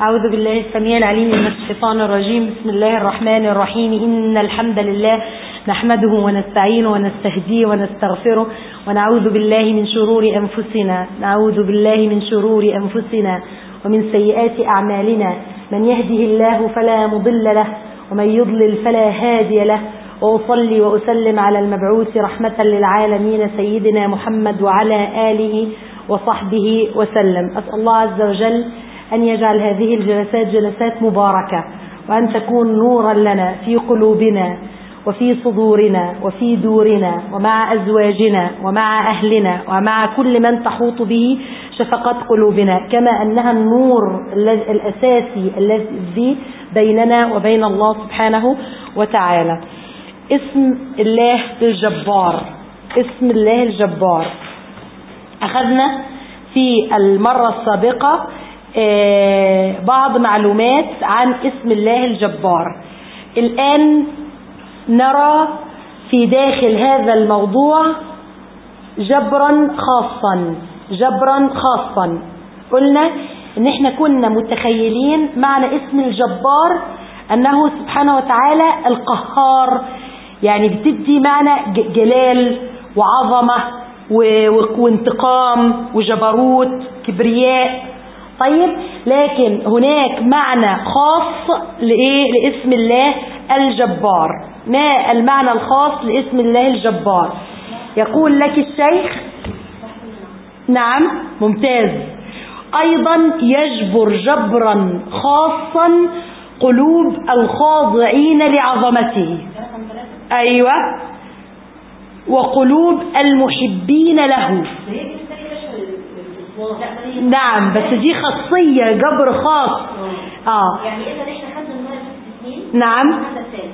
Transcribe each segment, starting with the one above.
أعوذ بالله السميع العليم من الشيطان الرجيم. بسم الله الرحمن الرحيم. إن الحمد لله نحمده ونستعينه ونستهديه ونستغفره ونعوذ بالله من شرور أنفسنا. نعوذ بالله من شرور أنفسنا ومن سيئات أعمالنا. من يهده الله فلا مضل له ومن يضلل فلا هادي له. وأصلي وأسلم على المبعوث رحمة للعالمين سيدنا محمد وعلى آله وصحبه وسلم. أسأل الله عز وجل أن يجعل هذه الجلسات جلسات مباركة وأن تكون نورا لنا في قلوبنا وفي صدورنا وفي دورنا ومع أزواجنا ومع أهلنا ومع كل من تحوط به شفقات قلوبنا كما أنها النور الأساسي الذي بيننا وبين الله سبحانه وتعالى. اسم الله الجبار اسم الله الجبار. أخذنا في المرة السابقة بعض معلومات عن اسم الله الجبار. الآن نرى في داخل هذا الموضوع جبرا خاصا جبرا خاصا. قلنا إن إحنا كنا متخيلين معنى اسم الجبار أنه سبحانه وتعالى القهار يعني بتدي معنى جلال وعظمة وانتقام وجبروت كبرياء. طيب لكن هناك معنى خاص لإيه؟ لاسم الله الجبار. ما المعنى الخاص لاسم الله الجبار؟ يقول لك الشيخ نعم ممتاز. أيضا يجبر جبرا خاصا قلوب الخاضعين لعظمته. أيوة. وقلوب المحبين له. نعم بس دي خاصية جبر خاص. آه. يعني إذا إحنا خدنا الاثنين نعم.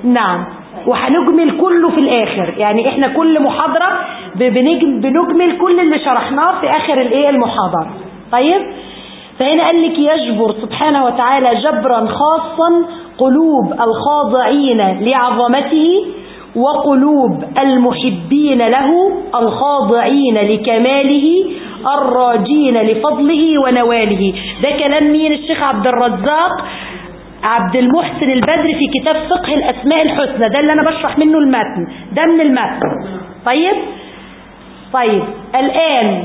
نعم. وهنجمل كله في الآخر. يعني إحنا كل محاضرة بنجم بنجمل كل اللي شرحناه في آخر الإيه؟ المحاضرة. طيب؟ فهنا قال لك يجبر سبحانه وتعالى جبرا خاصا قلوب الخاضعين لعظمته وقلوب المحبين له الخاضعين لكماله الراجين لفضله ونواله. ده كلام مين الشيخ عبد الرزاق عبد المحسن البدري في كتاب فقه الأسماء الحسنى. ده اللي أنا بشرح منه المتن. ده من المتن. طيب؟ طيب. الآن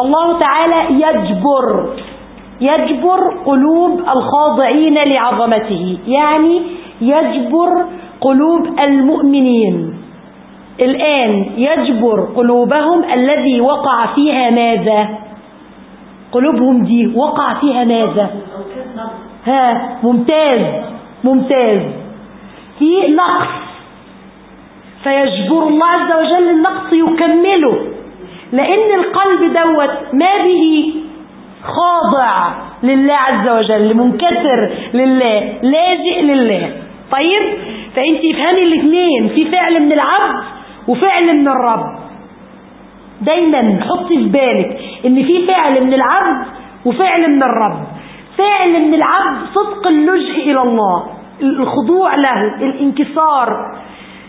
الله تعالى يجبر يجبر قلوب الخاضعين لعظمته. يعني يجبر قلوب المؤمنين. الآن يجبر قلوبهم الذي وقع فيها ماذا؟ قلوبهم دي وقع فيها ماذا؟ ها ممتاز ممتاز. في نقص. فيجبر الله عز وجل النقص يكمله. لأن القلب دوت ما به خاضع لله عز وجل منكسر لله لاجئ لله. طيب؟ فانت افهمي الاثنين في فعل من العبد وفعل من الرب. دايما حطي في بالك إن في فعل من العبد وفعل من الرب. فعل من العبد صدق اللجء إلى الله الخضوع له الانكسار.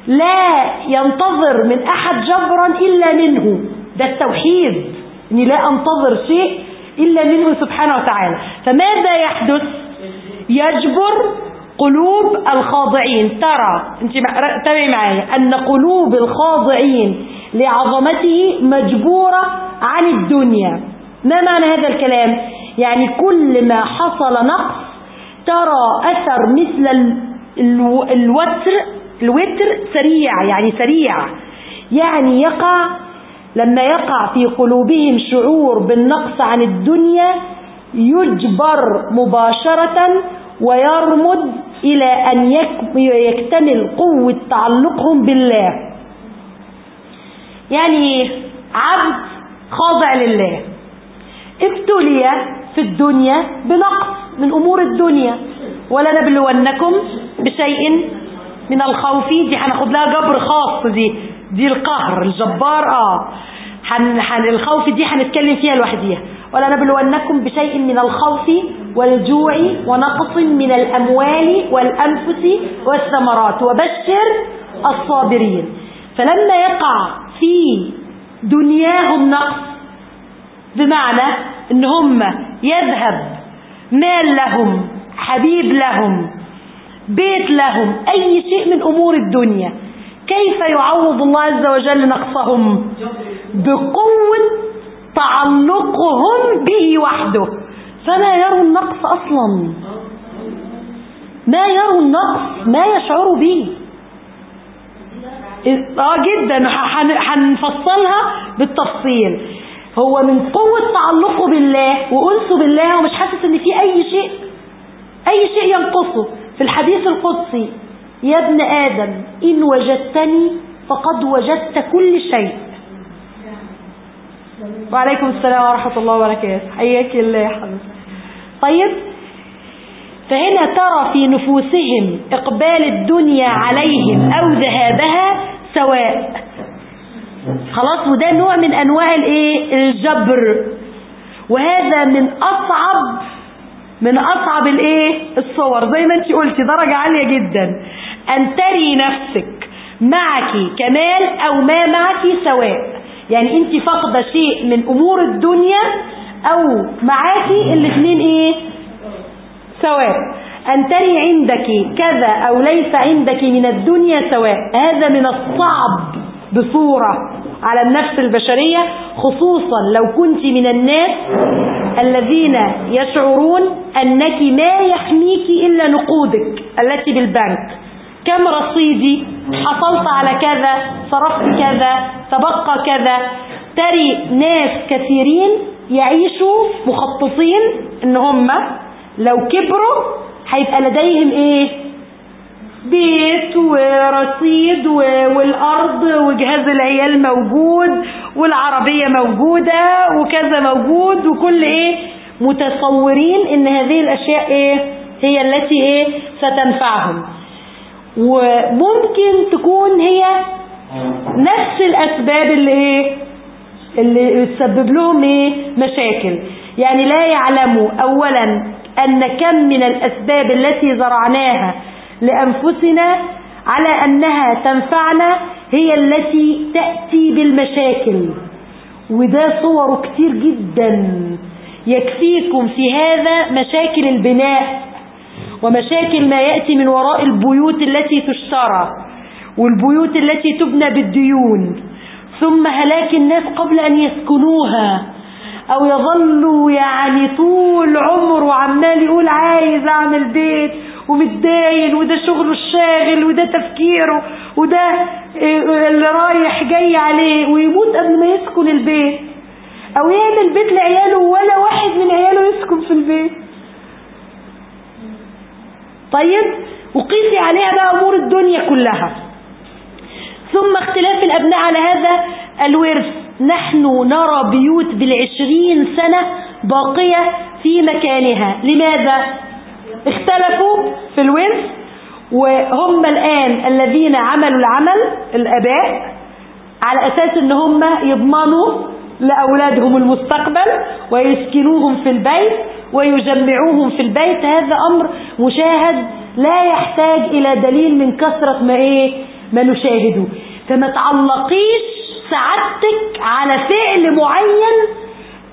لا ينتظر من أحد جبرا إلا منه. ده التوحيد إني لا أنتظر شيء إلا منه سبحانه وتعالى. فماذا يحدث؟ يجبر قلوب الخاضعين. ترى انت تابعي معايا. أن قلوب الخاضعين لعظمته مجبورة عن الدنيا. ما معنى هذا الكلام؟ يعني كل ما حصل نقص ترى أثر مثل الوتر الوتر سريع يعني سريع. يعني يقع لما يقع في قلوبهم شعور بالنقص عن الدنيا يجبر مباشرة ويرمد إلى أن يكتمل قوة تعلقهم بالله. يعني عبد خاضع لله. ابتلي في الدنيا بنقص من أمور الدنيا. ولنبلونكم بشيء من الخوف. دي هناخد لها جبر خاص. دي دي القهر الجبار. آه. حن حن الخوف دي هنتكلم فيها لوحديها. ولنبلونكم بشيء من الخوف والجوع ونقص من الأموال والأنفس والثمرات. وبشر الصابرين. فلما يقع في دنياهم نقص بمعنى ان هم يذهب مال لهم حبيب لهم بيت لهم أي شيء من أمور الدنيا. كيف يعوض الله عز وجل نقصهم؟ بقوة تعلقهم به وحده. فلا يروا النقص أصلا. ما يروا النقص ما يشعروا به. آه جدا. هنفصلها بالتفصيل. هو من قوة تعلقه بالله وأنسه بالله ومش حاسس إن في أي شيء أي شيء ينقصه. في الحديث القدسي يا ابن آدم إن وجدتني فقد وجدت كل شيء. وعليكم السلام ورحمة الله وبركاته. حياك الله يا حبيبي. طيب فهنا ترى في نفوسهم إقبال الدنيا عليهم أو ذهابها سواء. خلاص وده نوع من أنواع الإيه؟ الجبر. وهذا من أصعب من أصعب الإيه؟ الصور. زي ما انت قلتي درجة عالية جدا. أن تري نفسك معك كمال أو ما معك سواء. يعني انت فاقدة شيء من أمور الدنيا أو معاكي الاثنين إيه؟ سواء. أن تري عندك كذا أو ليس عندك من الدنيا سواء. هذا من الصعب بصورة على النفس البشرية خصوصا لو كنت من الناس الذين يشعرون أنك ما يحميك إلا نقودك التي بالبنك. كم رصيدي؟ حصلت على كذا صرفت كذا تبقى كذا. تري ناس كثيرين يعيشوا مخططين إن هم لو كبروا هيبقى لديهم إيه؟ بيت ورصيد والأرض وجهاز العيال موجود والعربية موجودة وكذا موجود وكل إيه؟ متصورين إن هذه الأشياء إيه؟ هي التي إيه؟ ستنفعهم. وممكن تكون هي نفس الأسباب اللي إيه؟ اللي تسبب لهم إيه؟ مشاكل. يعني لا يعلموا اولا أن كم من الأسباب التي زرعناها لأنفسنا على أنها تنفعنا هي التي تأتي بالمشاكل. وده صور كتير جدا يكفيكم في هذا مشاكل البناء ومشاكل ما يأتي من وراء البيوت التي تشترى. والبيوت التي تبنى بالديون ثم هلاك الناس قبل أن يسكنوها أو يظلوا يعني طول عمره عمال يقول عايز أعمل بيت ومتداين وده شغله الشاغل وده تفكيره وده اللي رايح جاي عليه ويموت قبل ما يسكن البيت. أو يعمل بيت لعياله ولا واحد من عياله يسكن في البيت. طيب وقيسي عليها بقى أمور الدنيا كلها. ثم اختلاف الأبناء على هذا الورث. نحن نرى بيوت بالعشرين سنة باقية في مكانها. لماذا؟ اختلفوا في الورث وهم الآن الذين عملوا العمل الأباء على أساس إن هم يضمنوا لأولادهم المستقبل ويسكنوهم في البيت ويجمعوهم في البيت. هذا أمر مشاهد لا يحتاج إلى دليل من كثرة ما إيه؟ ما نشاهده. فما تعلقيش سعادتك على فعل معين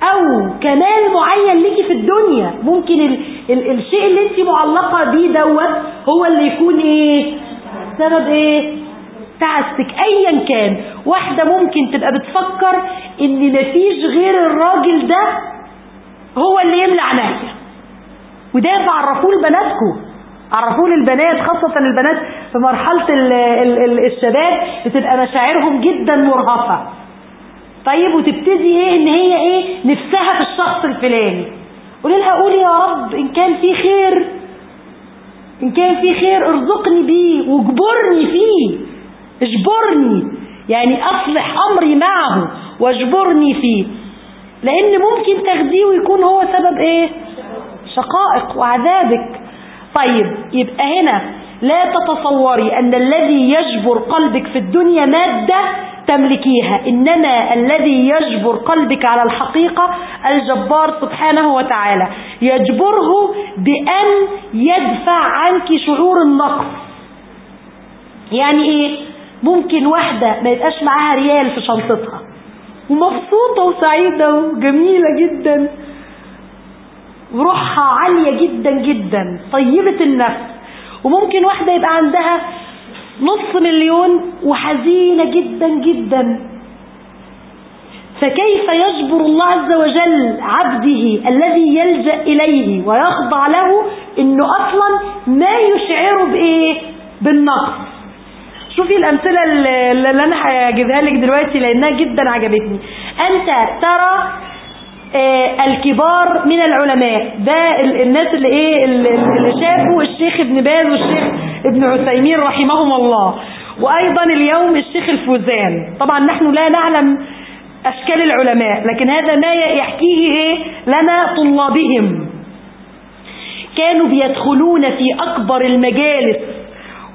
أو كمال معين ليكي في الدنيا. ممكن ال ال الشيء اللي انت معلقة بيه دوت هو اللي يكون إيه؟ سبب إيه؟ تعستك ايا كان. واحدة ممكن تبقى بتفكر إن مفيش غير الراجل ده هو اللي يملى عينيا وده تعرفوه لبناتكم عرفوه للبنات خاصة البنات في مرحلة ال ال ال الشباب بتبقى مشاعرهم جدا مرهفة طيب وتبتدي إيه؟ إن هي إيه؟ نفسها في الشخص الفلاني. قولي لها قولي يا رب إن كان في خير. إن كان في خير ارزقني بيه واجبرني فيه. اجبرني. يعني أصلح أمري معه واجبرني فيه. لأن ممكن تاخديه ويكون هو سبب إيه؟ شقائق وعذابك. طيب يبقى هنا لا تتصوري أن الذي يجبر قلبك في الدنيا مادة تملكيها إنما الذي يجبر قلبك على الحقيقة الجبار سبحانه وتعالى. يجبره بأن يدفع عنك شعور النقص. يعني إيه؟ ممكن واحدة ما يبقاش معاها ريال في شنطتها. ومبسوطة وسعيدة وجميلة جدا. وروحها عالية جدا جدا طيبة النفس. وممكن واحدة يبقى عندها نص مليون وحزينة جدا جدا. فكيف يجبر الله عز وجل عبده الذي يلجأ إليه ويخضع له إنه أصلا ما يشعره بإيه؟ بالنقص. شوفي الأمثلة اللي أنا هجيبها لك دلوقتي لأنها جدا عجبتني. أنت ترى الكبار من العلماء. ده الناس اللي إيه اللي شافوا الشيخ ابن باز والشيخ ابن عثيمين رحمهم الله. وأيضا اليوم الشيخ الفوزان. طبعا نحن لا نعلم أشكال العلماء لكن هذا ما يحكيه إيه لنا طلابهم. كانوا بيدخلون في أكبر المجالس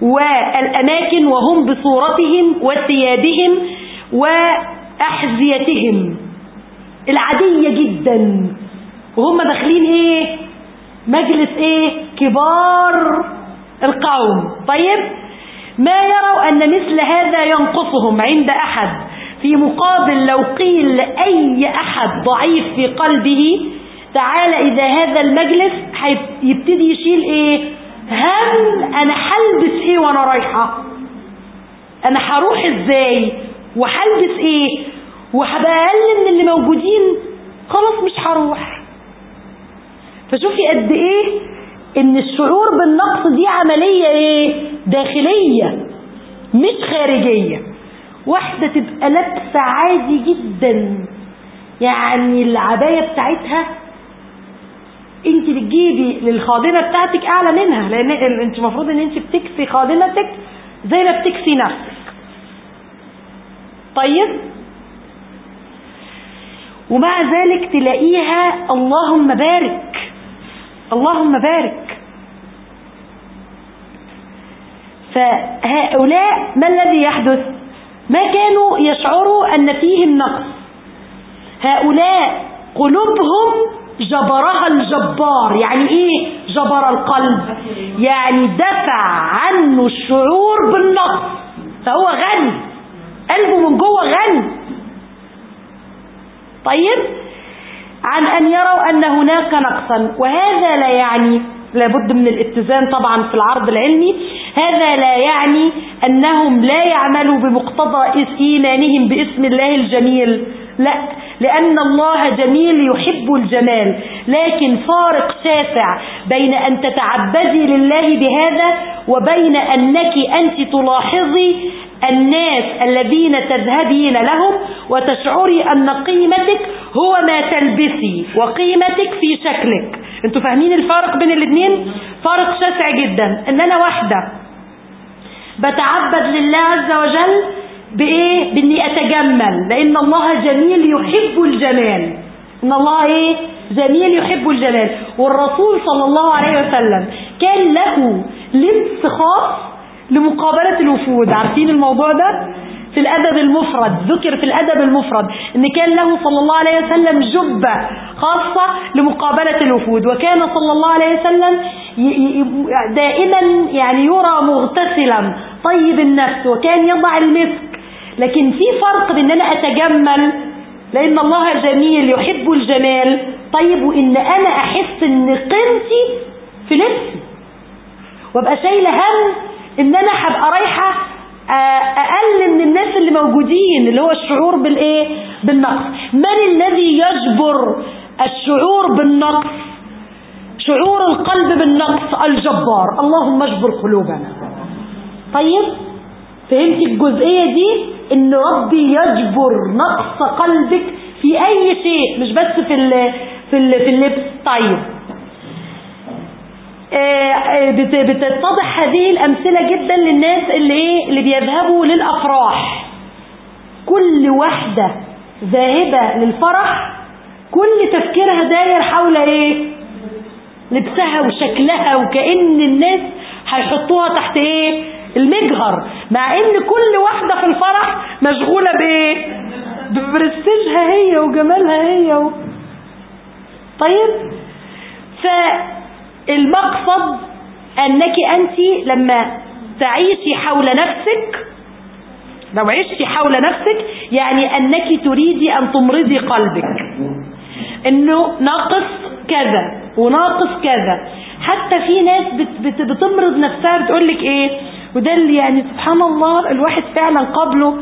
والأماكن وهم بصورتهم وثيابهم وأحذيتهم. العادية جدا. وهم داخلين إيه؟ مجلس إيه؟ كبار القوم. طيب؟ ما يروا أن مثل هذا ينقصهم عند أحد. في مقابل لو قيل لأي أحد ضعيف في قلبه تعالى إذا هذا المجلس يبتدي يشيل إيه؟ هم أنا هلبس إيه وأنا رايحة؟ أنا هروح إزاي؟ وهلبس إيه؟ وهبقى أقل من اللي موجودين خلاص مش هروح. فشوفي قد إيه إن الشعور بالنقص دي عملية إيه؟ داخلية مش خارجية. واحدة تبقى لابسة عادي جدا. يعني العباية بتاعتها أنت بتجيبي للخادمة بتاعتك أعلى منها لأن أنت المفروض إن أنت بتكسي خادمتك زي ما بتكسي نفسك. طيب؟ ومع ذلك تلاقيها اللهم بارك اللهم بارك. فهؤلاء ما الذي يحدث؟ ما كانوا يشعروا أن فيهم نقص هؤلاء قلوبهم جبرها الجبار يعني إيه؟ جبر القلب. يعني دفع عنه الشعور بالنقص. فهو غني. قلبه من جوه غني. طيب عن أن يروا أن هناك نقصا. وهذا لا يعني لابد من الاتزان طبعا في العرض العلمي. هذا لا يعني أنهم لا يعملوا بمقتضى إيمانهم باسم الله الجميل. لا لأن الله جميل يحب الجمال. لكن فارق شاسع بين أن تتعبدي لله بهذا وبين أنك أنت تلاحظي الناس الذين تذهبين لهم وتشعري أن قيمتك هو ما تلبسي وقيمتك في شكلك. أنتوا فاهمين الفارق بين الاثنين فارق شاسع جدا. إن أنا واحدة بتعبد لله عز وجل بإيه؟ بإني أتجمل. لأن الله جميل يحب الجمال. إن الله إيه؟ جميل يحب الجمال. والرسول صلى الله عليه وسلم كان له لبس خاص لمقابلة الوفود. عارفين الموضوع ده؟ في الأدب المفرد. ذكر في الأدب المفرد. إن كان له صلى الله عليه وسلم جبة خاصة لمقابلة الوفود. وكان صلى الله عليه وسلم دائما يعني يرى مغتسلا طيب النفس وكان يضع المسك. لكن في فرق بان أنا أتجمل لأن الله جميل يحب الجمال. طيب وإن أنا أحس إن قيمتي في لبسي. وأبقى شايلة هم إن أنا هبقى رايحة أقل من الناس اللي موجودين اللي هو الشعور بالإيه؟ بالنقص. من الذي يجبر الشعور بالنقص؟ شعور القلب بالنقص الجبار. اللهم اجبر قلوبنا. طيب فهمت الجزئية دي؟ إن ربي يجبر نقص قلبك في أي شيء مش بس في ال في ال في اللبس. طيب بتتضح هذه الأمثلة جدا للناس اللي إيه اللي بيذهبوا للأفراح. كل واحدة ذاهبة للفرح كل تفكيرها داير حول إيه؟ لبسها وشكلها وكأن الناس هيحطوها تحت إيه؟ المجهر. مع إن كل واحدة في الفرح مشغولة بايه ببرستيجها هي وجمالها هي و... طيب؟ ف المقصد أنك أنت لما تعيشي حول نفسك لو عشتي حول نفسك يعني أنك تريدي أن تمرضي قلبك. أنه ناقص كذا وناقص كذا. حتى في ناس بت بت بتمرض نفسها بتقول لك إيه وده اللي يعني سبحان الله الواحد فعلا قبله.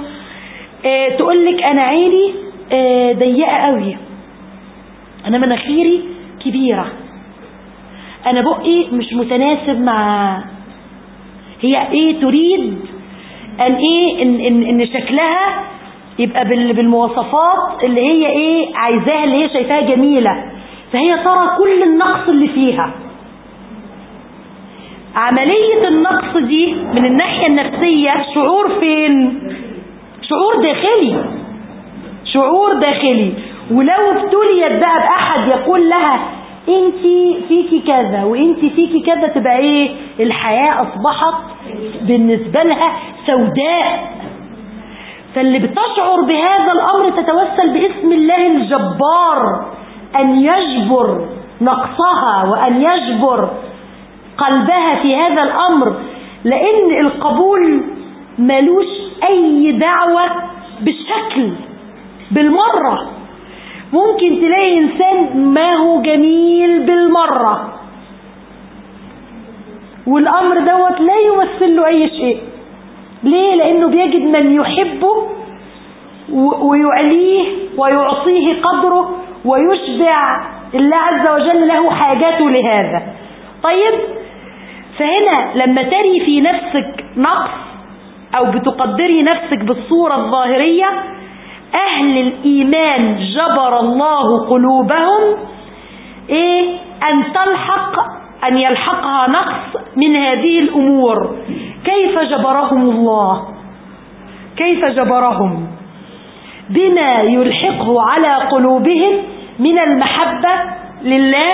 آه تقول لك أنا عيني آه ضيقة قوي أنا مناخيري كبيرة. أنا بقي مش متناسب مع هي إيه تريد أن إيه إن, إن, إن شكلها يبقى بال- بالمواصفات اللي هي إيه عايزاها اللي هي شايفاها جميلة. فهي ترى كل النقص اللي فيها. عملية النقص دي من الناحية النفسية شعور فين؟ شعور داخلي. شعور داخلي. ولو ابتليت بقى بأحد يقول لها انت فيكي كذا وانت فيكي كذا تبقى إيه؟ الحياة أصبحت بالنسبة لها سوداء. فاللي بتشعر بهذا الأمر تتوسل باسم الله الجبار أن يجبر نقصها وأن يجبر قلبها في هذا الأمر. لأن القبول ملوش أي دعوة بالشكل بالمرة. ممكن تلاقي إنسان ما هو جميل بالمرة. والأمر دوت لا يمثل له أي شيء. ليه؟ لأنه بيجد من يحبه ويعليه ويعطيه قدره ويشبع الله عز وجل له حاجاته لهذا. طيب فهنا لما تري في نفسك نقص أو بتقدري نفسك بالصورة الظاهرية أهل الإيمان جبر الله قلوبهم إيه؟ أن تلحق أن يلحقها نقص من هذه الأمور. كيف جبرهم الله؟ كيف جبرهم؟ بما يلحقه على قلوبهم من المحبة لله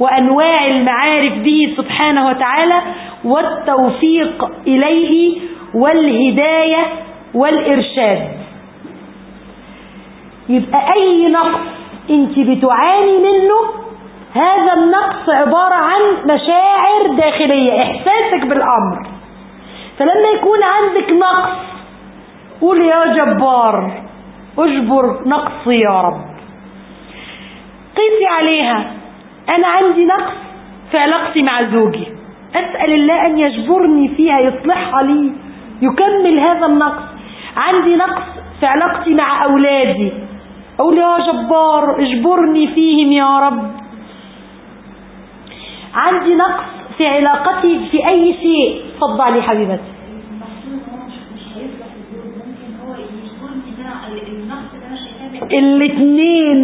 وأنواع المعارف به سبحانه وتعالى والتوفيق إليه والهداية والإرشاد. يبقى أي نقص أنت بتعاني منه هذا النقص عبارة عن مشاعر داخلية إحساسك بالأمر. فلما يكون عندك نقص قول يا جبار أجبر نقصي يا رب. قيسي عليها أنا عندي نقص في علاقتي مع زوجي. أسأل الله أن يجبرني فيها يصلحها لي يكمل هذا النقص. عندي نقص في علاقتي مع أولادي. أقول يا جبار اجبرني فيهم يا رب. عندي نقص في علاقتي في أي شيء. اتفضلي حبيبتي. الاثنين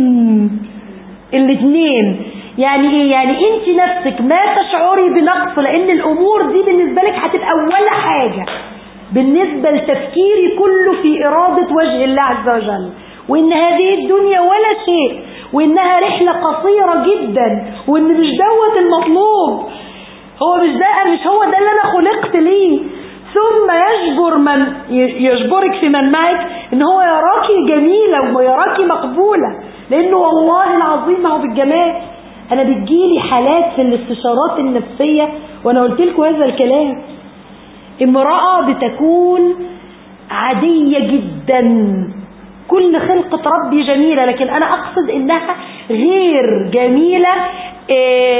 الاثنين يعني إيه؟ يعني أنت نفسك ما تشعري بنقص لأن الأمور دي بالنسبة لك هتبقى ولا حاجة. بالنسبة لتفكيري كله في إرادة وجه الله عز وجل. وإن هذه الدنيا ولا شيء وإنها رحلة قصيرة جدا وإن مش دوت المطلوب. هو مش ده مش هو ده اللي أنا خلقت ليه. ثم يجبر من يجبرك في من معك إن هو يراكي جميلة ويراكي مقبولة. لأنه والله العظيم ما هو بالجمال. أنا بتجيلي حالات في الاستشارات النفسية وأنا قلت لكم هذا الكلام. امرأة بتكون عادية جدا. كل خلقة ربي جميلة لكن أنا أقصد إنها غير جميلة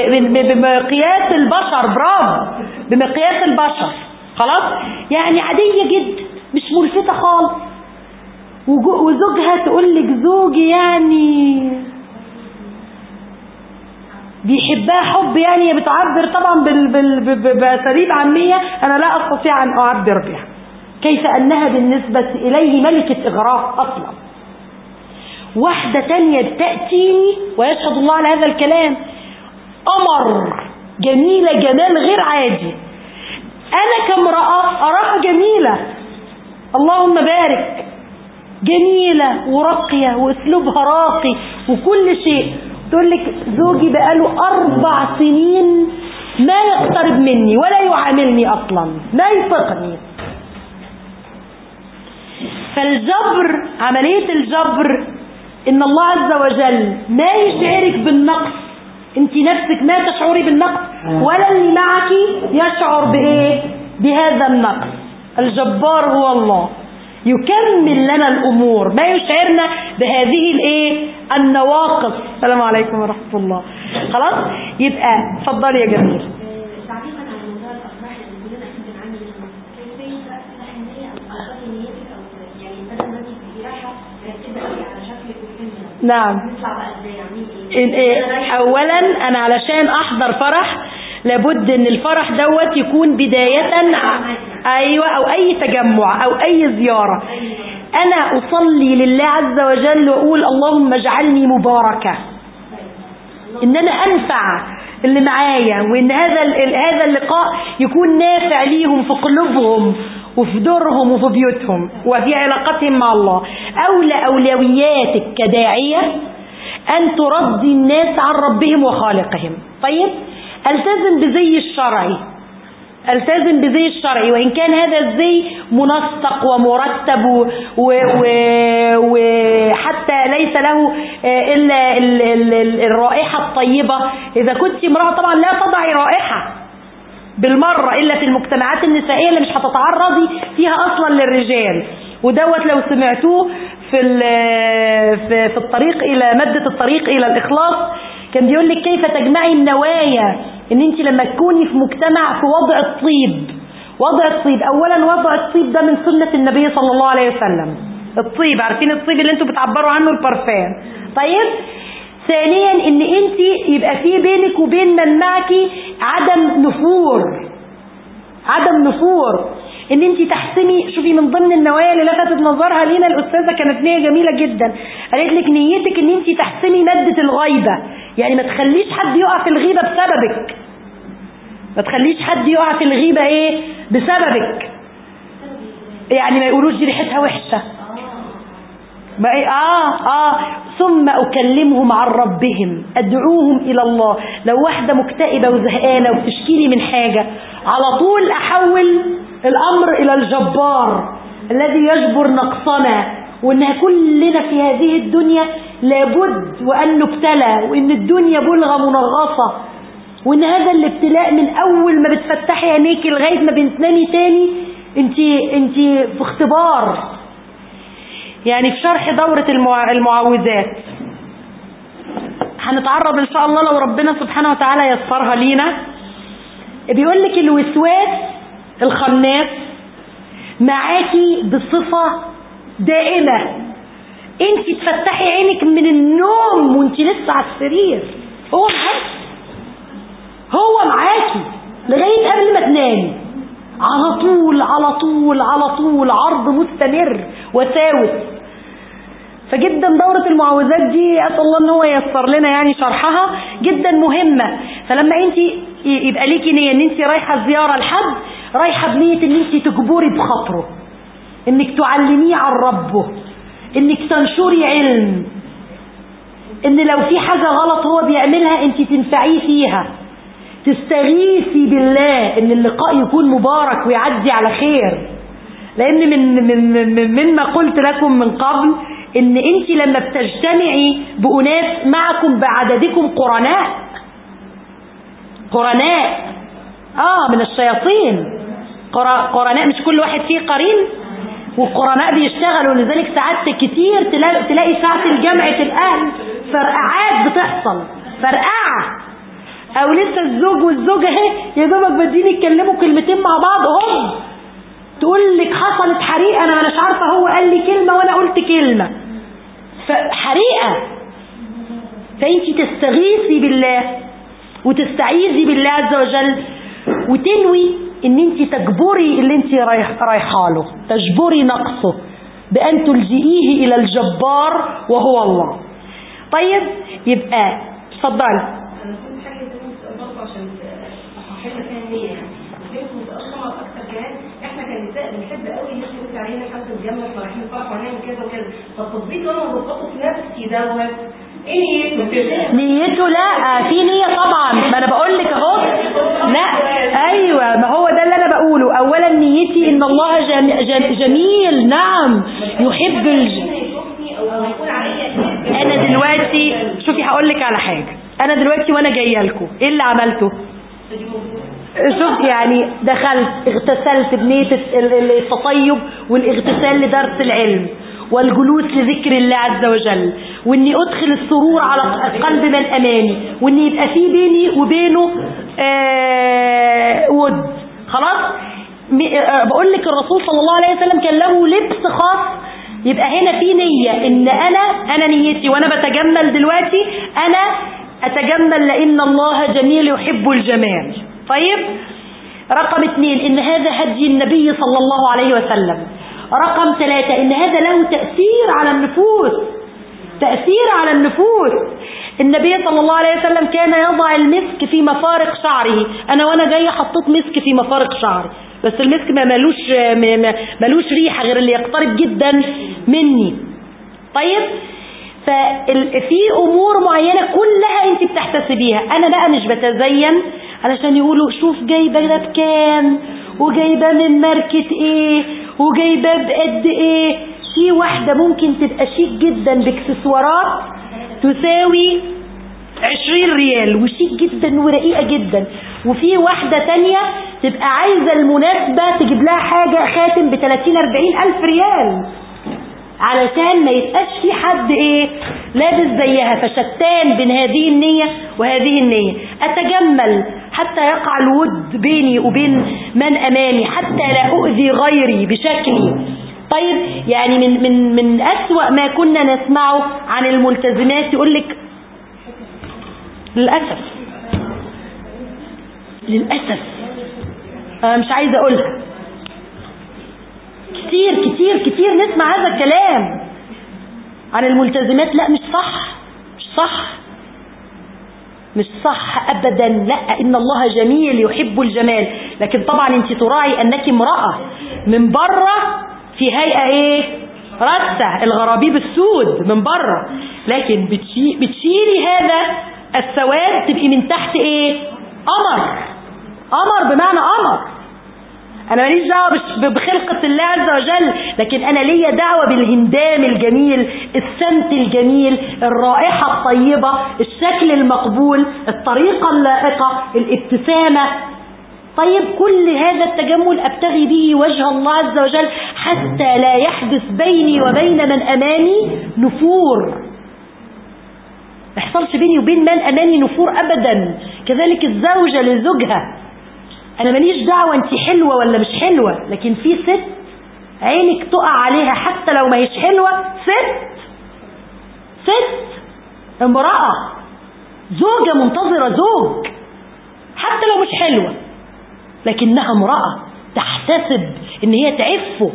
بم- بمقياس البشر. برافو. بمقياس البشر. خلاص؟ يعني عادية جدا مش ملفتة خالص. وزوجها تقول لك زوجي يعني بيحبها حب يعني بتعبر طبعا بأساليب عامية. أنا لا أستطيع أن أعبر بها. كيف أنها بالنسبة إليه ملكة إغراء أصلا. واحدة تانية تأتيني ويشهد الله على هذا الكلام. قمر جميلة جمال غير عادي. أنا كامرأة أراها جميلة. اللهم بارك. جميلة وراقية وأسلوبها راقي وكل شيء. تقول لك زوجي بقاله أربع سنين ما يقترب مني ولا يعاملني أصلا لا يطقني فالجبر عملية الجبر إن الله عز وجل ما يشعرك بالنقص. أنت نفسك ما تشعري بالنقص. ولا اللي معك يشعر بإيه؟ بهذا النقص. الجبار هو الله. يكمل لنا الأمور. ما يشعرنا بهذه الإيه؟ النواقص. السلام عليكم ورحمة الله. خلاص؟ يبقى اتفضلي يا جميل تعليما عن موضوع الافراح اللي كلنا أكيد بنعاني منه كيفيه بقى افتتاح النيه أو تغيري نيتك أو يعني بدل ما انت تبقي رايحه تركزي قوي على شكلك وفهمتي نعم. إن-؟ إيه، اولا أنا علشان أحضر فرح لابد إن الفرح دوت يكون بداية أيوه أو أي تجمع أو أي زيارة. أنا أصلي لله عز وجل وأقول اللهم اجعلني مباركة. إن أنا أنفع اللي معايا وإن هذا هذا اللقاء يكون نافع ليهم في قلوبهم. وفي دورهم وفي بيوتهم وفي علاقتهم مع الله. أولى أولوياتك كداعية أن ترضي الناس عن ربهم وخالقهم. طيب؟ التزم بزي الشرعي. التزم بزي الشرعي. وإن كان هذا الزي منسق ومرتب وحتى ليس له آه، إلا ال- ال- ال- الرائحة الطيبة. إذا كنت امرأة طبعا لا تضعي رائحة. بالمرة إلا في المجتمعات النسائية اللي مش هتتعرضي فيها أصلا للرجال. ودوت لو سمعتوه في في في الطريق إلى مادة الطريق إلى الإخلاص كان بيقول لك كيف تجمعي النوايا إن أنت لما تكوني في مجتمع في وضع الطيب. وضع الطيب اولا وضع الطيب ده من سنة النبي صلى الله عليه وسلم. الطيب عارفين الطيب اللي أنتوا بتعبروا عنه؟ البرفان طيب ثانيا إن أنت يبقى في بينك وبين من معك عدم نفور. عدم نفور. إن أنت تحسمي شوفي من ضمن النوايا اللي لفتت نظرها لينا الأستاذة كانت نية جميلة جدا. قالت لك نيتك إن أنت تحسمي مادة الغيبة. يعني ما تخليش حد يقع في الغيبة بسببك. ما تخليش حد يقع في الغيبة إيه؟ بسببك. يعني ما يقولوش دي ريحتها وحشة. آه آه. ثم أكلمهم عن ربهم. أدعوهم إلى الله. لو واحدة مكتئبة وزهقانة وبتشكيلي من حاجة على طول أحول الأمر إلى الجبار الذي يجبر نقصنا وإنها كلنا في هذه الدنيا لابد وأن نبتلى وإن الدنيا بلغة منغصة. وإن هذا الابتلاء من أول ما بتفتحي عينيكي لغاية ما بتنامي تاني انت انت في اختبار. يعني في شرح دورة المع- المعوذات. هنتعرض إن شاء الله لو ربنا سبحانه وتعالى يسرها لينا. بيقول لك الوسواس الخناس معاكي بصفة دائمة. انت تفتحي عينك من النوم وانت لسه على السرير. هو معاكي. هو معاكي لغاية قبل ما تنامي. على طول على طول على طول عرض مستمر وساوس. فجدا دورة المعوذات دي أسأل الله إن هو ييسر لنا يعني شرحها جدا مهمة. فلما انت يبقى ليكي نية إن انت رايحة زيارة لحد رايحة بنية إن انت تجبري بخاطره. إنك تعلميه عن ربه. إنك تنشري علم. إن لو في حاجة غلط هو بيعملها انت تنفعيه فيها. تستغيثي بالله إن اللقاء يكون مبارك ويعدي على خير. لأن من من من مما قلت لكم من قبل إن أنت لما بتجتمعي بأناس معكم بعددكم قرناء. قرناء. آه من الشياطين. قر- قرناء مش كل واحد فيه قرين؟ والقرناء بيشتغلوا لذلك ساعات كتير تلاقي, تلاقي ساعة الجمع في الأهل فرقعات بتحصل فرقعة. أو لسه الزوج والزوجة اهي يا دوبك بادين يتكلموا كلمتين مع بعض هم تقول لك حصلت حريقة أنا مش عارفة هو قال لي كلمة وأنا قلت كلمة. فحريقة. فأنت تستغيثي بالله وتستعيذي بالله عز وجل وتنوي إن انت تجبري اللي انت رايح رايحة له تجبري نقصه بأن تلجئيه إلى الجبار وهو الله. طيب يبقى اتفضلي أنا كنت حاجة زي ما بتقول برضه عشان إحنا فيها النيه يعني وكانت متاثره أكتر كمان إحنا كنساء بنحب قوي علينا حد الجنه إحنا رايحين الفرح وهنعمل كذا وكذا فالتطبيق وأنا بظبطه في نفسي دوت إيه نيته لا في نية طبعا. ما أنا بقول لك أهو. لا أيوه ما هو ده اللي أنا بقوله. اولا نيتي إن الله جم جم جميل. نعم. يحب الج... أنا دلوقتي شوفي هقول لك على حاجة. أنا دلوقتي وأنا جاية لكم. إيه اللي عملته؟ شوف يعني دخلت اغتسلت بنية ال- ال- التطيب والاغتسال لدرس العلم والجلوس لذكر الله عز وجل وإني أدخل السرور على قلب من أمامي وإن يبقى في بيني وبينه آه ود. خلاص؟ آه بقول لك الرسول صلى الله عليه وسلم كان له لبس خاص يبقى هنا في نية إن أنا أنا نيتي وأنا بتجمل دلوقتي أنا أتجمل لأن الله جميل يحب الجمال. طيب؟ رقم اثنين إن هذا هدي النبي صلى الله عليه وسلم. رقم ثلاثة إن هذا له تأثير على النفوس. تأثير على النفوس. النبي صلى الله عليه وسلم كان يضع المسك في مفارق شعره. أنا وأنا جاية حطيت مسك في مفارق شعري. بس المسك ما ملوش ملوش ريحة غير اللي يقترب جدا مني. طيب؟ ففي أمور معينة كلها أنت بتحتسبيها. أنا بقى مش بتزين. علشان يقولوا شوف جايبة ده بكام وجايبة من ماركة إيه وجايبة بقد إيه. في واحدة ممكن تبقى شيك جدا بإكسسوارات تساوي 20 ريال وشيك جدا ورقيقة جدا. وفي واحدة تانية تبقى عايزة المناسبة تجيب لها حاجة خاتم ب 30 40 ألف ريال. علشان ما يبقاش في حد إيه لابس زيها فشتان بين هذه النية وهذه النية. أتجمل حتى يقع الود بيني وبين من أمامي حتى لا أؤذي غيري بشكلي. طيب يعني من من من أسوأ ما كنا نسمعه عن الملتزمات يقول لك للأسف. للأسف. أنا مش عايزة أقولها. كتير كتير كتير نسمع هذا الكلام عن الملتزمات. لا مش صح مش صح. مش صح ابدا. لا إن الله جميل يحب الجمال. لكن طبعا أنت تراعي أنك امرأة من بره في هيئة إيه؟ رسة الغرابيب السود من بره لكن بتشي بتشيلي هذا السواد تبقي من تحت إيه؟ قمر. قمر بمعنى قمر. أنا ماليش دعوة بخلقة الله عز وجل لكن أنا ليا دعوة بالهندام الجميل السمت الجميل الرائحة الطيبة الشكل المقبول الطريقة اللائقة الابتسامة. طيب كل هذا التجمل أبتغي به وجه الله عز وجل حتى لا يحدث بيني وبين من أمامي نفور. ما يحصلش بيني وبين من أمامي نفور ابدا. كذلك الزوجة لزوجها. أنا ماليش دعوة أنت حلوة ولا مش حلوة لكن في ست عينك تقع عليها حتى لو ما هيش حلوة ست ست امرأة زوجة منتظرة زوج حتى لو مش حلوة لكنها امرأة تحتسب إن هي تعفه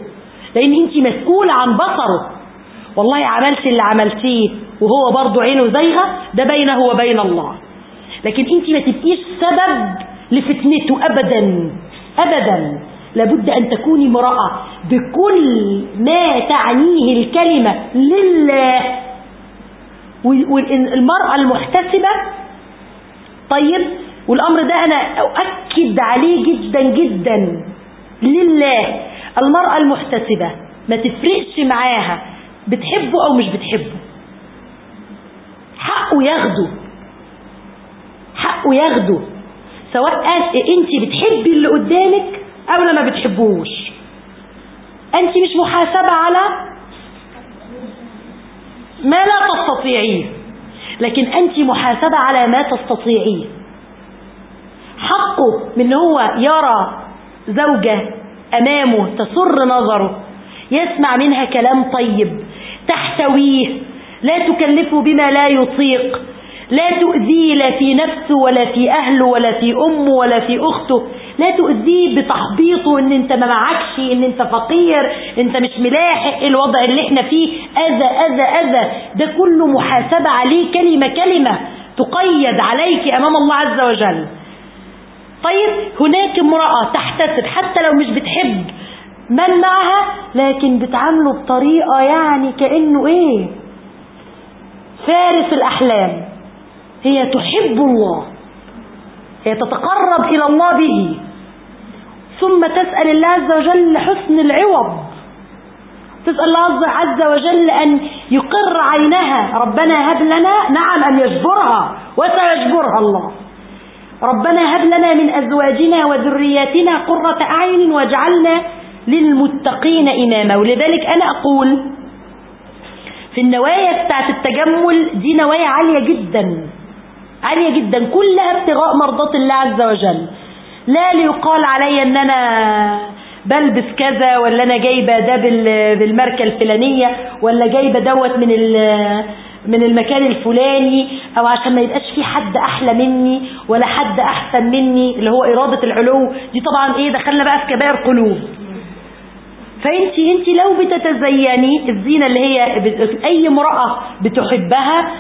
لأن أنت مسؤولة عن بصره. والله عملت اللي عملتيه وهو برضو عينه زيغة ده بينه وبين الله. لكن أنت ما تبقيش سبب لفتنته أبدا. أبدا. لابد أن تكوني امرأة بكل ما تعنيه الكلمة لله. والمرأة المحتسبة. طيب والأمر ده أنا أؤكد عليه جدا جدا. لله. المرأة المحتسبة ما تفرقش معاها بتحبه أو مش بتحبه. حقه ياخده. حقه ياخده. سواء انت بتحبي اللي قدامك أو ما بتحبوش. انت مش محاسبة على ما لا تستطيعيه. لكن انت محاسبة على ما تستطيعيه. حقه من هو يرى زوجة أمامه تسر نظره يسمع منها كلام طيب تحتويه لا تكلفه بما لا يطيق. لا تؤذيه لا في نفسه ولا في أهله ولا في أمه ولا في أخته لا تؤذيه بتحبيطه إن أنت ما معكش إن أنت فقير أنت مش ملاحق الوضع اللي إحنا فيه؟ أذى أذى أذى. ده كله محاسبة عليه كلمة كلمة تقيد عليك أمام الله عز وجل. طيب هناك امرأة تحتسب حتى لو مش بتحب من معها لكن بتعامله بطريقة يعني كأنه إيه؟ فارس الأحلام. هي تحب الله. هي تتقرب إلى الله به. ثم تسأل الله عز وجل حسن العوض. تسأل الله عز وجل أن يقر عينها. ربنا هب لنا نعم أن يجبرها وسيجبرها الله. ربنا هب لنا من أزواجنا وذرياتنا قرة أعين واجعلنا للمتقين إماما. ولذلك أنا أقول في النوايا بتاعت التجمل دي نوايا عالية جدا. عالية جدا كلها ابتغاء مرضات الله عز وجل. لا ليقال علي إن أنا بلبس كذا ولا أنا جايبة ده بالماركة الفلانية ولا جايبة دوت من من المكان الفلاني أو عشان ما يبقاش في حد أحلى مني ولا حد أحسن مني اللي هو إرادة العلو. دي طبعا إيه؟ دخلنا بقى في كبائر قلوب. فأنت أنت لو بتتزيني الزينة اللي هي أي امرأة بتحبها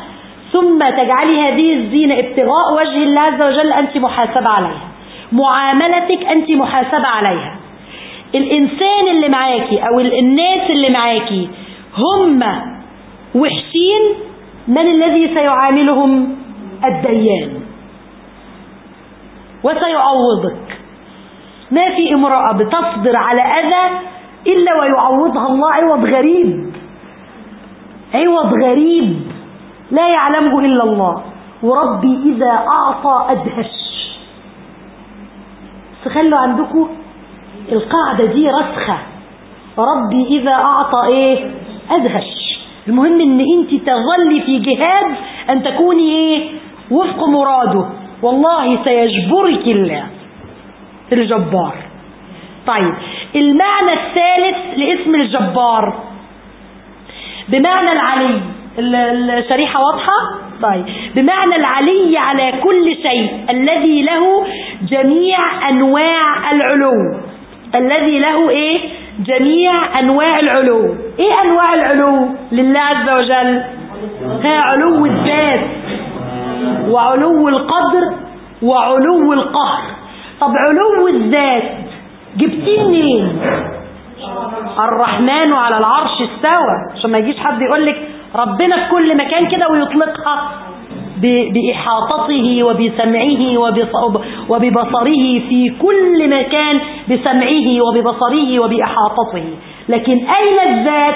ثم تجعلي هذه الزينة ابتغاء وجه الله عز وجل أنت محاسبة عليها. معاملتك أنت محاسبة عليها. الإنسان اللي معاكي أو الناس اللي معاكي هم وحشين من الذي سيعاملهم؟ الديان. وسيعوضك. ما في امرأة بتصبر على أذى إلا ويعوضها الله عوض غريب. عوض غريب. لا يعلمه إلا الله. وربي إذا أعطى أدهش. تخلوا عندكم القاعدة دي رسخة. ربي إذا أعطى إيه؟ أدهش. المهم إن أنت تظلي في جهاد أن تكوني إيه؟ وفق مراده. والله سيجبرك الله الجبار. طيب المعنى الثالث لاسم الجبار. بمعنى العلي. الشريحة واضحة؟ طيب. بمعنى العلي على كل شيء الذي له جميع أنواع العلو. الذي له إيه؟ جميع أنواع العلو. إيه أنواع العلو؟ لله عز وجل. ها علو الذات وعلو القدر وعلو القهر. طب علو الذات جبتيه منين؟ الرحمن على العرش استوى. عشان ما يجيش حد يقول لك ربنا في كل مكان كده ويطلقها بإحاطته وبسمعه وببصره في كل مكان بسمعه وببصره وبإحاطته. لكن أين الذات؟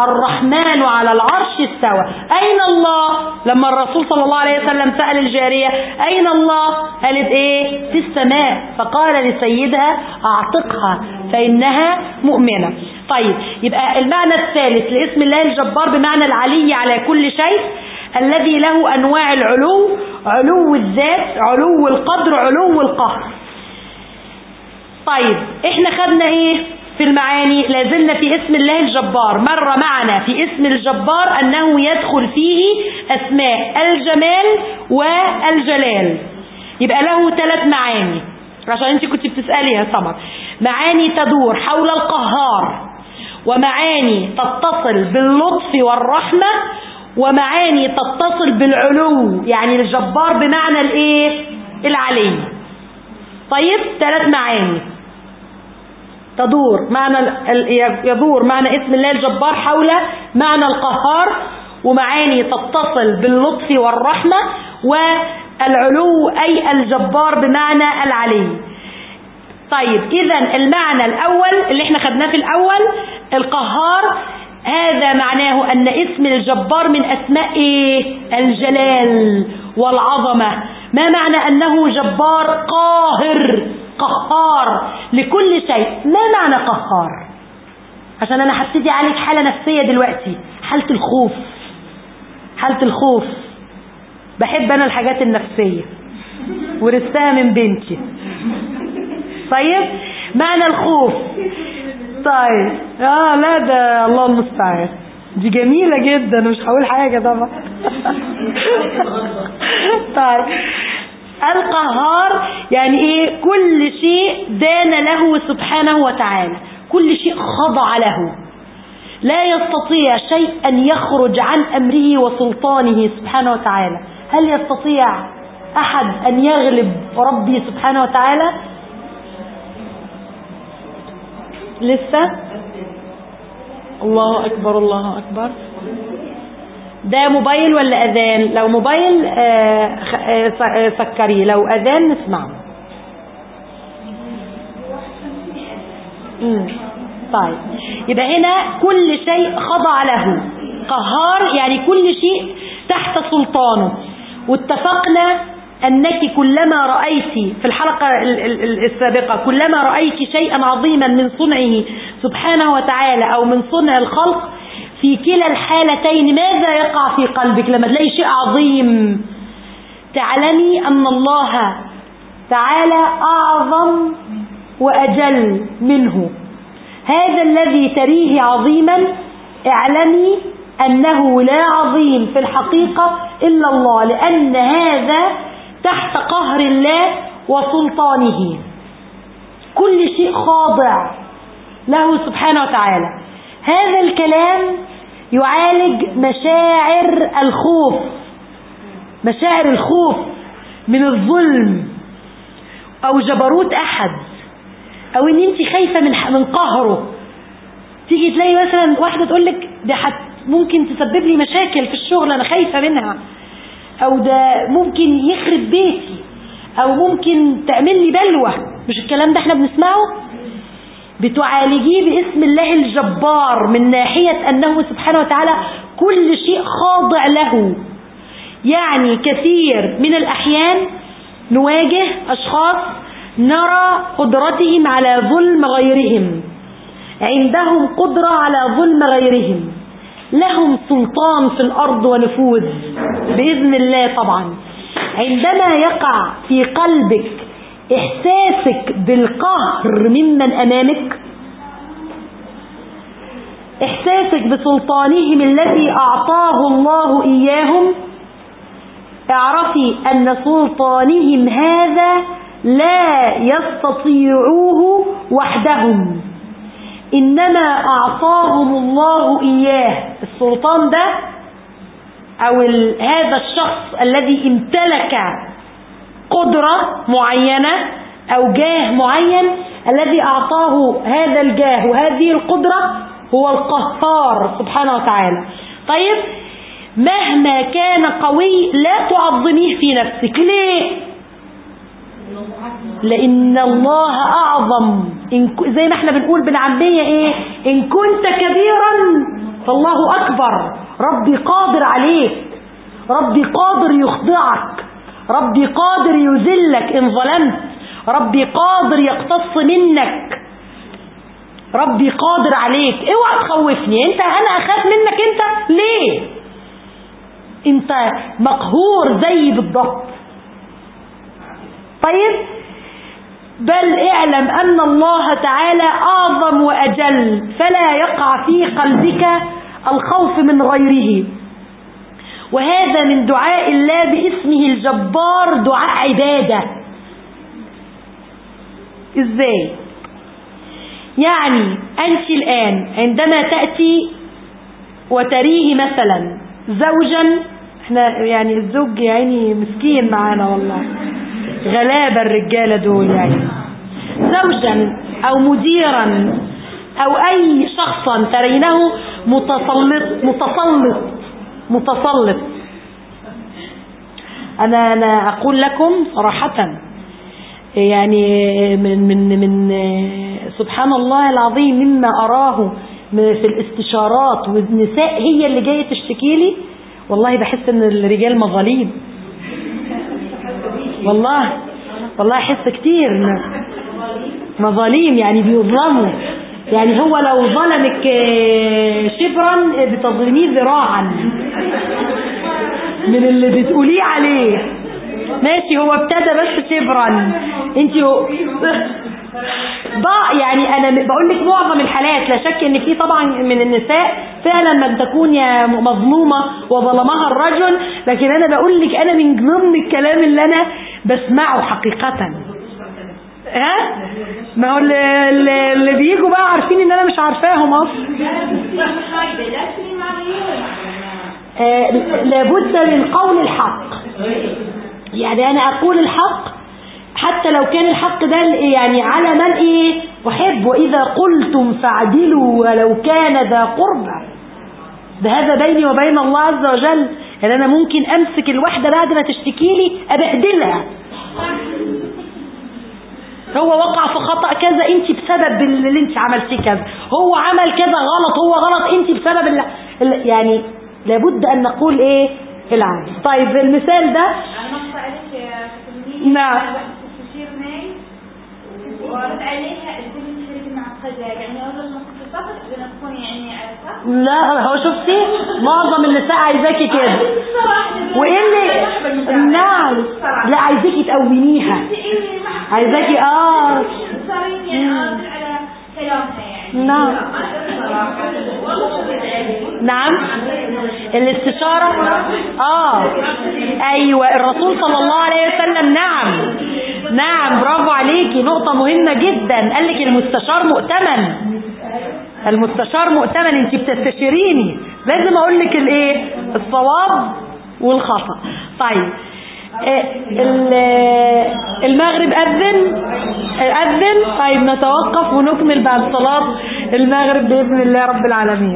الرحمن على العرش استوى. أين الله؟ لما الرسول صلى الله عليه وسلم سأل الجارية أين الله؟ قالت إيه؟ في السماء. فقال لسيدها أعتقها فإنها مؤمنة. طيب يبقى المعنى الثالث لاسم الله الجبار بمعنى العلي على كل شيء الذي له أنواع العلو علو الذات علو القدر علو القهر. طيب إحنا خدنا إيه في المعاني؟ لازلنا في اسم الله الجبار. مر معنا في اسم الجبار أنه يدخل فيه أسماء الجمال والجلال. يبقى له ثلاث معاني. عشان انت كنت بتسألي يا سمر. معاني تدور حول القهار. ومعاني تتصل باللطف والرحمة ومعاني تتصل بالعلو يعني الجبار بمعنى الإيه؟ العلي. طيب ثلاث معاني. تدور معنى يدور معنى اسم الله الجبار حول معنى القهار ومعاني تتصل باللطف والرحمة والعلو أي الجبار بمعنى العلي. طيب إذا المعنى الأول اللي إحنا خدناه في الأول القهار. هذا معناه أن اسم الجبار من أسماء إيه؟ الجلال والعظمة. ما معنى أنه جبار؟ قاهر قهار. لكل شيء. ما معنى قهار؟ عشان أنا هبتدي عليك حالة نفسية دلوقتي. حالة الخوف. حالة الخوف. بحب أنا الحاجات النفسية. ورثتها من بنتي. طيب؟ معنى الخوف. طيب آه لا ده الله المستعان. دي جميلة جدا مش هقول حاجة طبعا. طيب. القهار يعني إيه؟ كل شيء دان له سبحانه وتعالى. كل شيء خضع له. لا يستطيع شيء أن يخرج عن أمره وسلطانه سبحانه وتعالى. هل يستطيع أحد أن يغلب ربي سبحانه وتعالى؟ لسه؟ الله أكبر الله أكبر. ده موبايل ولا أذان؟ لو موبايل آه، آه، آه، سكري. لو أذان نسمعه. طيب. يبقى هنا كل شيء خضع له. قهار يعني كل شيء تحت سلطانه. واتفقنا أنك كلما رأيت في الحلقة السابقة كلما رأيت شيئا عظيما من صنعه سبحانه وتعالى أو من صنع الخلق في كلا الحالتين ماذا يقع في قلبك؟ لما تلاقي شيء عظيم. تعلمي أن الله تعالى أعظم وأجل منه. هذا الذي تريه عظيما اعلمي أنه لا عظيم في الحقيقة إلا الله لأن هذا تحت قهر الله وسلطانه. كل شيء خاضع له سبحانه وتعالى. هذا الكلام يعالج مشاعر الخوف. مشاعر الخوف من الظلم أو جبروت أحد. أو إن أنت خايفة من من قهره. تيجي تلاقي مثلا واحدة تقول لك ده ممكن تسبب لي مشاكل في الشغل أنا خايفة منها. أو ده ممكن يخرب بيتي أو ممكن تعمل لي بلوى مش الكلام ده إحنا بنسمعه؟ بتعالجيه باسم الله الجبار من ناحية أنه سبحانه وتعالى كل شيء خاضع له. يعني كثير من الأحيان نواجه أشخاص نرى قدرتهم على ظلم غيرهم. عندهم قدرة على ظلم غيرهم. لهم سلطان في الأرض ونفوذ. بإذن الله طبعا. عندما يقع في قلبك إحساسك بالقهر ممن أمامك إحساسك بسلطانهم الذي أعطاه الله إياهم اعرفي أن سلطانهم هذا لا يستطيعوه وحدهم. إنما أعطاهم الله إياه. السلطان ده أو هذا الشخص الذي امتلك قدرة معينة أو جاه معين الذي أعطاه هذا الجاه وهذه القدرة هو القهار سبحانه وتعالى. طيب مهما كان قوي لا تعظميه في نفسك. ليه؟ لأن الله أعظم. إن زي ما إحنا بنقول بالعامية إيه؟ إن كنت كبيرا فالله أكبر. ربي قادر عليك. ربي قادر يخضعك. ربي قادر يذلك إن ظلمت. ربي قادر يقتص منك. ربي قادر عليك. اوعى تخوفني. أنت أنا أخاف منك أنت؟ ليه؟ أنت مقهور زي بالضبط. طيب؟ بل اعلم أن الله تعالى أعظم وأجل فلا يقع في قلبك الخوف من غيره. وهذا من دعاء الله باسمه الجبار دعاء عبادة. إزاي؟ يعني أنت الآن عندما تأتي وتريه مثلا زوجا إحنا يعني الزوج يعني مسكين معانا والله. غلابة الرجالة دول يعني. زوجا أو مديرا أو أي شخصا ترينه متسلط متسلط متسلط أنا أنا أقول لكم صراحة يعني من من من سبحان الله العظيم مما أراه في الاستشارات والنساء هي اللي جاية تشتكي لي. والله بحس إن الرجال مظاليم. والله والله أحس كتير مظاليم يعني بيظلموا. يعني هو لو ظلمك شبرا بتظلميه ذراعا. من اللي بتقوليه عليه. ماشي هو ابتدى بس شبرا. انت ضاع يعني أنا بقول لك معظم الحالات لا شك إن في طبعا من النساء فعلا من تكون مظلومة وظلمها الرجل. لكن أنا بقول لك أنا من ضمن الكلام اللي أنا بسمعه حقيقة. ها؟ ما هو اللي, اللي بيجوا بقى عارفين إن أنا مش عارفاهم أصلا. آه لابد من قول الحق. يعني أنا أقول الحق حتى لو كان الحق ده يعني على من إيه؟ أحب. وإذا قلتم فاعدلوا ولو كان ذا قربى. ده هذا بيني وبين الله عز وجل يعني أنا ممكن أمسك الواحده بعد ما تشتكي لي أبهدلها. هو وقع في خطأ كذا أنت بسبب اللي أنت عملتيه كذا. هو عمل كذا غلط هو غلط أنت بسبب اللي يعني لابد أن نقول إيه؟ العدل طيب المثال ده؟ نعم. وقالت عليها الكل شريك معقدة يعني هذا يعني لا هو شفتي؟ معظم النساء عايزاكي كده. وايه اللي نعم لا عايزاكي تقوميها عايزاكي آه. يعني يعني. نعم. نعم. الاستشارة؟ آه. أيوه الرسول صلى الله عليه وسلم نعم. نعم برافو عليكي نقطة مهمة جدا. قال لك المستشار مؤتمن. المستشار مؤتمن انت بتستشيريني. لازم أقول لك الإيه؟ الصواب والخطأ. طيب آه، ال- المغرب أذن؟ أذن؟ طيب نتوقف ونكمل بعد صلاة المغرب بإذن الله رب العالمين.